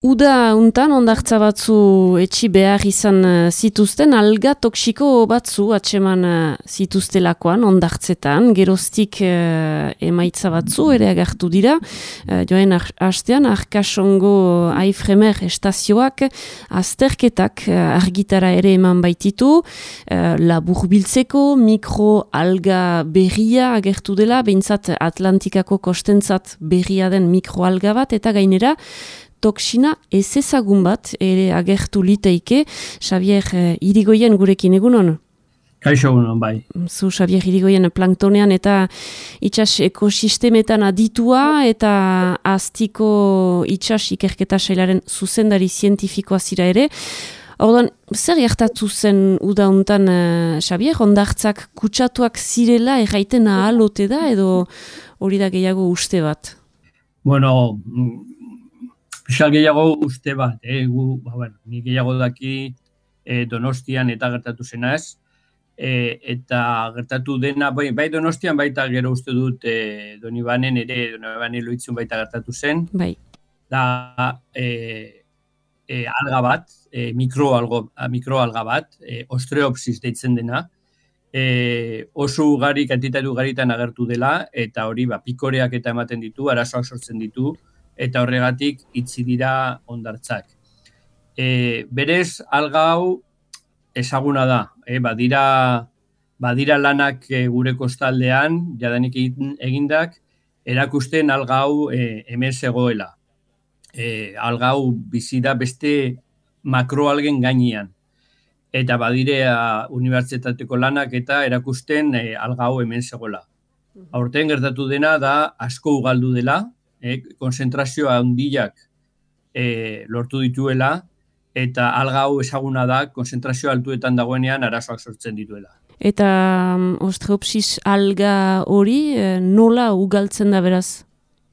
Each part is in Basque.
Uda untan ondartza batzu etxi behar izan uh, zituzten, alga toksiko batzu atseman uh, zituztelakoan ondartzetan, geroztik uh, emaitza batzu ere agartu dira, uh, joen hastean arkasongo aifremer estazioak azterketak uh, argitara ere eman baititu, uh, labur biltzeko, mikro alga berria agertu dela, behintzat Atlantikako kostentzat berria den mikroalga bat, eta gainera, toksina ez ezagun bat ere agertu liteike. Xavier eh, Irigoyen gurekin egunon? Kaixo egunon, bai. Zu Xavier Irigoyen planktonean eta itxas ekosistemetan aditua eta aztiko itxas ikerketa sailaren zuzendari zientifikoa zira ere. Ordan, zer jartatu zen udauntan, uh, Xavier, ondartzak kutsatuak zirela erraiten ahalote da edo hori da gehiago uste bat? Bueno, Pixal gehiago uste bat, eh? Gu, ba, bueno, ni gehiago daki eh, donostian eta gertatu zena ez. Eh, eta gertatu dena, bai, bai donostian baita gero uste dut eh, donibanen ere, donibanen loitzun baita gertatu zen. Bai. Da, eh, eh, alga bat, eh, mikroalga mikro bat, eh, ostreopsis deitzen dena, eh, oso ugari, kantitatu garitan agertu dela, eta hori, ba, pikoreak eta ematen ditu, arazoak sortzen ditu, eta horregatik itzi dira ondartzak. E, berez, alga hau ezaguna da, e, badira, badira lanak e, gure kostaldean, jadanik egindak, erakusten alga hau e, hemen zegoela. E, alga hau bizi da beste makroalgen gainean. Eta badire unibertsitateko lanak eta erakusten e, alga hau hemen zegoela. Aurten gertatu dena da asko ugaldu dela, eh, konzentrazioa handiak eh, lortu dituela, eta alga hau ezaguna da, konzentrazio altuetan dagoenean arazoak sortzen dituela. Eta um, ostreopsis alga hori eh, nola ugaltzen da beraz?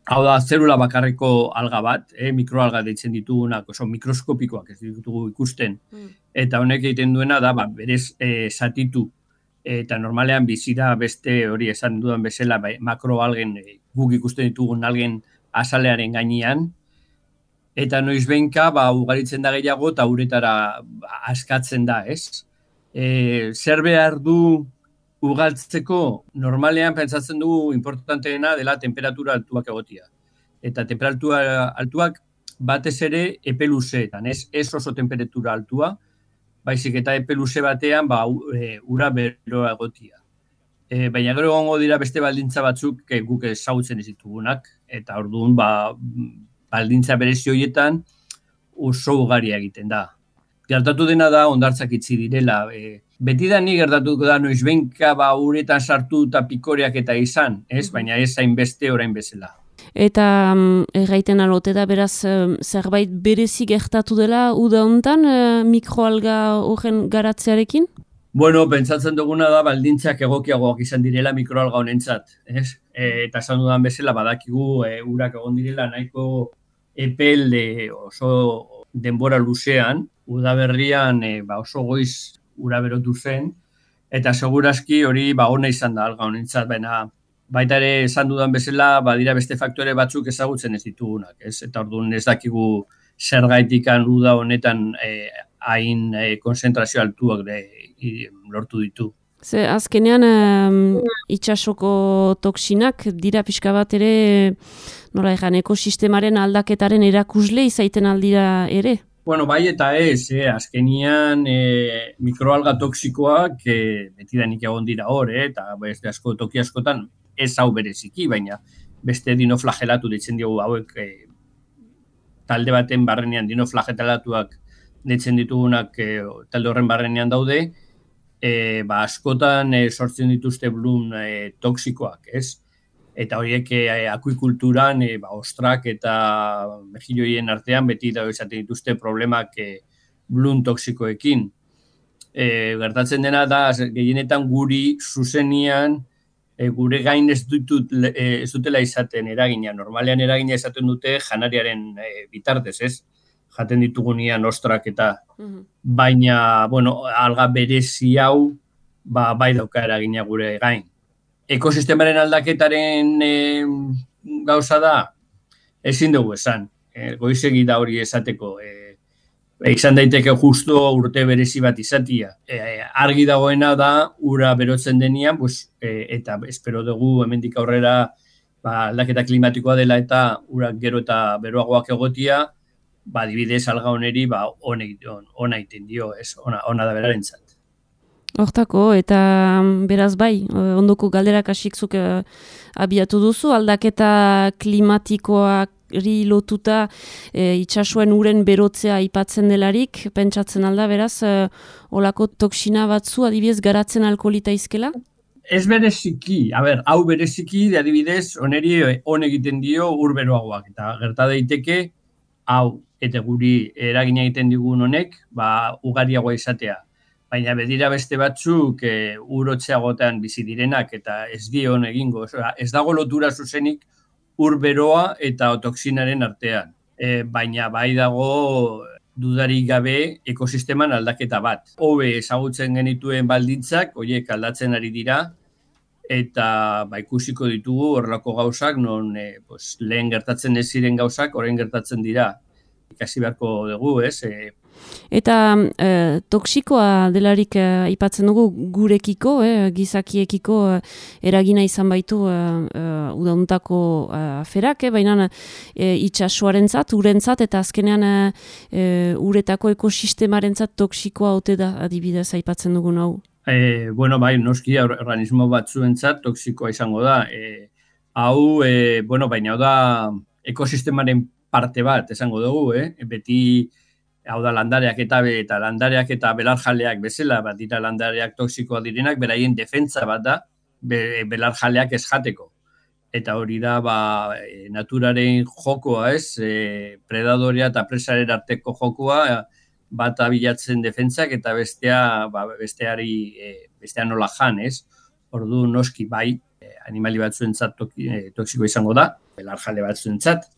Hau da, zelula bakarreko alga bat, eh, mikroalga deitzen ditugunak, oso mikroskopikoak ez ditugu ikusten. Mm. Eta honek egiten duena da, ba, berez eh, satitu eta normalean bizira beste hori esan dudan bezala bai, makroalgen eh, guk ikusten ditugun algen azalearen gainean, eta noiz behinka, ba, ugaritzen da gehiago, eta uretara ba, askatzen da, ez? E, zer behar du ugaltzeko, normalean pentsatzen dugu importanteena dela temperatura altuak egotia. Eta temperatura altuak batez ere epeluzeetan, ez, ez oso temperatura altua, baizik eta epeluze batean ba, e, ura beroa egotia. E, baina gero gongo dira beste baldintza batzuk e, guk ezagutzen ez ditugunak, eta orduan ba, baldintza berezi horietan oso ugaria egiten da. Gertatu dena da ondartzak itzi direla. E, beti da ni gertatuko da noiz benka ba uretan sartu eta pikoreak eta izan, ez? Baina ez zain beste orain bezala. Eta um, erraiten alote da beraz zerbait berezi gertatu dela uda hontan mikroalga horren garatzearekin? Bueno, pentsatzen duguna da baldintzak egokiagoak izan direla mikroalga honentzat, ez? E, eta esan dudan bezala badakigu e, urak egon direla nahiko epel de oso denbora luzean, udaberrian e, ba oso goiz ura berotu zen, eta segurazki hori ba ona izan da alga honentzat, baina baita ere esan dudan bezala badira beste faktore batzuk ezagutzen ez ditugunak, ez? Eta orduan ez dakigu zer gaitikan uda honetan e, hain e, konzentrazio altuak de, lortu ditu. Ze azkenean um, itxasoko toksinak dira pixka bat ere nola egan ekosistemaren aldaketaren erakusle izaiten aldira ere? Bueno, bai eta ez, eh? azkenian eh, mikroalga toksikoak eh, beti da nik egon dira hor, eh? eta beste asko toki askotan ez hau bereziki, baina beste dinoflagelatu ditzen diogu hauek eh, talde baten barrenean dinoflagelatuak ditzen ditugunak eh, talde horren barrenean daude, e, ba, askotan e, sortzen dituzte blun e, toksikoak, ez? Eta horiek e, akuikulturan, e, ba, ostrak eta mejilloien artean beti da izaten dituzte problemak e, blun toksikoekin. E, gertatzen dena da, gehienetan guri zuzenian, e, gure gain ez, dutut, e, ez dutela izaten eragina. Normalean eragina izaten dute janariaren e, bitartez, ez? Jaten ditugunean ostrak eta mhm. baina, bueno, alga berezi hau ba, bai dauka eragina gure gain. Ekosistemaren aldaketaren e, gauza da, ezin dugu esan. e, goizegi da hori esateko, e, izan daiteke justo urte berezi bat izatia. E, argi dagoena da, ura berotzen denian, pues, e, eta espero dugu hemendik aurrera ba, aldaketa klimatikoa dela eta ura gero eta beroagoak egotia, ba, dibidez alga oneri, ba, ona iten dio, ez, ona, ona da beraren zat. Hortako, eta mm, beraz bai, ondoko galderak asikzuk uh, abiatu duzu, aldaketa klimatikoak ri lotuta e, itxasuen uren berotzea aipatzen delarik, pentsatzen alda, beraz, e, olako toksina batzu adibidez garatzen alkolita izkela? Ez bereziki, a ber, hau bereziki, adibidez, oneri on egiten dio urberoagoak, eta gerta daiteke, hau, eta guri eragina egiten digun honek, ba, ugariagoa izatea. Baina bedira beste batzuk e, urotzeagotan bizi direnak eta ez dion egingo. Ez dago lotura zuzenik urberoa eta otoksinaren artean. E, baina bai dago dudarik gabe ekosisteman aldaketa bat. Hobe ezagutzen genituen baldintzak, horiek aldatzen ari dira, eta ba, ikusiko ditugu horrelako gauzak, non e, pues, lehen gertatzen ez ziren gauzak, orain gertatzen dira. Ikasi beharko dugu, ez? E, Eta e, toksikoa delarik e, aipatzen dugu gurekiko, e, gizakiekiko e, eragina izan baitu e, e, udauntako e, aferak, e, baina e, itxasuaren zat, urentzat, eta azkenean e, uretako ekosistemaren zat toksikoa ote da adibidez aipatzen dugu hau. E, bueno, bai, noski organismo batzuentzat toksikoa izango da. E, hau, e, bueno, baina da ekosistemaren parte bat, esango dugu, eh? beti hau da landareak eta be, eta landareak eta belarjaleak bezala, bat dira landareak toksikoa direnak, beraien defentsa bat da, be, belarjaleak ez jateko. Eta hori da, ba, naturaren jokoa ez, e, predadoria eta presaren arteko jokoa, bat abilatzen defentsak eta bestea, ba, besteari, e, bestea nola jan, ez? Ordu noski bai, e, animali batzuentzat toksiko izango da, belarjale batzuentzat,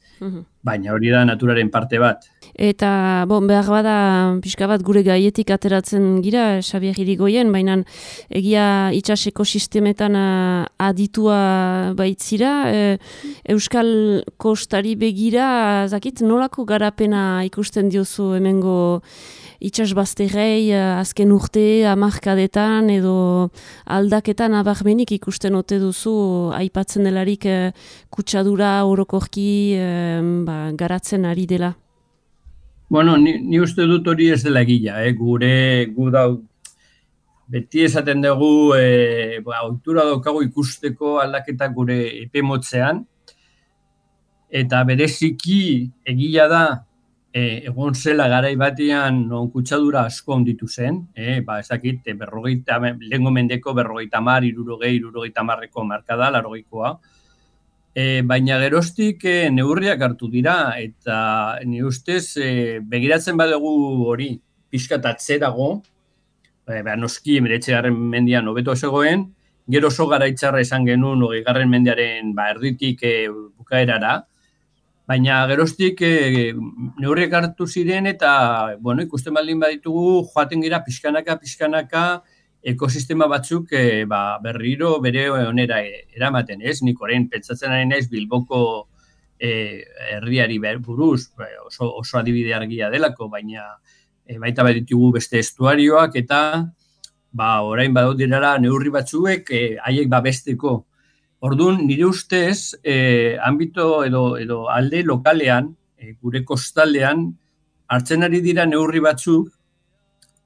baina hori da naturaren parte bat. Eta, bon, behar bada, pixka bat gure gaietik ateratzen gira, Xabier Irigoyen, baina egia itxas ekosistemetan aditua baitzira, e, Euskal Kostari begira, zakit, nolako garapena ikusten diozu hemengo itxas bazterrei azken urte, amarkadetan edo aldaketan abarmenik ikusten ote duzu aipatzen delarik uh, kutsadura orokorki ba, garatzen ari dela? Bueno, ni, ni uste dut hori ez dela egila, eh? gure gu dau, beti esaten dugu e, ba, autura daukago ikusteko aldaketa gure epemotzean, eta bereziki egila da e, egon zela garai batean non kutsadura asko onditu zen, e, ba, ez dakit, berrogeita, lehenko mendeko berrogeita mar, irurogei, irurogei marreko markada, larogeikoa, E, baina gerostik e, neurriak hartu dira eta ni ustez e, begiratzen badugu hori pixkat atzerago, e, ba, noski emiretxe garren mendian hobeto zegoen, gero oso gara itxarra esan genuen hori garren mendiaren ba, erditik e, bukaerara, baina gerostik e, neurriak hartu ziren eta bueno, ikusten baldin baditugu joaten gira pixkanaka, pixkanaka, ekosistema batzuk e, ba, berriro bere onera eramaten, ez? Nik orain pentsatzen ari naiz Bilboko e, buruz, oso, oso adibide argia delako, baina e, baita baditugu beste estuarioak eta ba, orain badaudirara neurri batzuek e, haiek babesteko. Orduan, nire ustez, e, ambito edo, edo alde lokalean, e, gure kostaldean, hartzen ari dira neurri batzuk,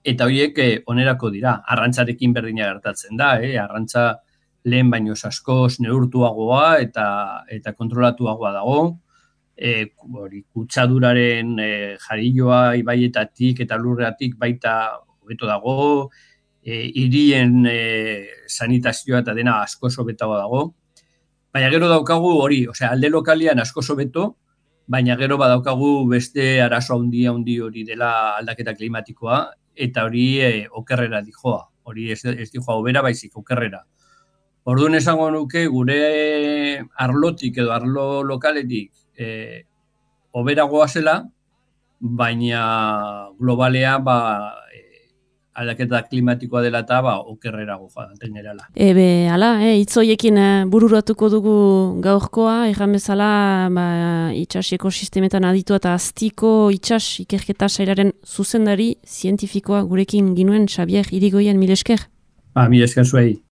eta horiek eh, onerako dira. Arrantzarekin berdina gertatzen da, eh? arrantza lehen baino askoz neurtuagoa eta eta kontrolatuagoa dago. E, hori, kutsaduraren e, jarilloa ibaietatik eta lurreatik baita hobeto dago, e, irien e, sanitazioa eta dena asko sobetago dago. Baina gero daukagu hori, osea, alde lokalian asko sobeto, baina gero badaukagu beste arazo handia handi hori dela aldaketa klimatikoa eta hori e, okerrera dijoa. Hori ez, ez dijoa obera baizik okerrera. Orduan esango nuke gure arlotik edo arlo lokaletik e, obera goazela, baina globalea ba, aldaketa klimatikoa dela eta ba, okerrera goja generala. Ebe, ala, e, itzoiekin e, bururatuko dugu gaurkoa, erran bezala ba, itxas ekosistemetan aditu eta aztiko itxas ikerketa sailaren zuzendari zientifikoa gurekin ginuen Xabier irigoien milesker? Ba, milesker zuei.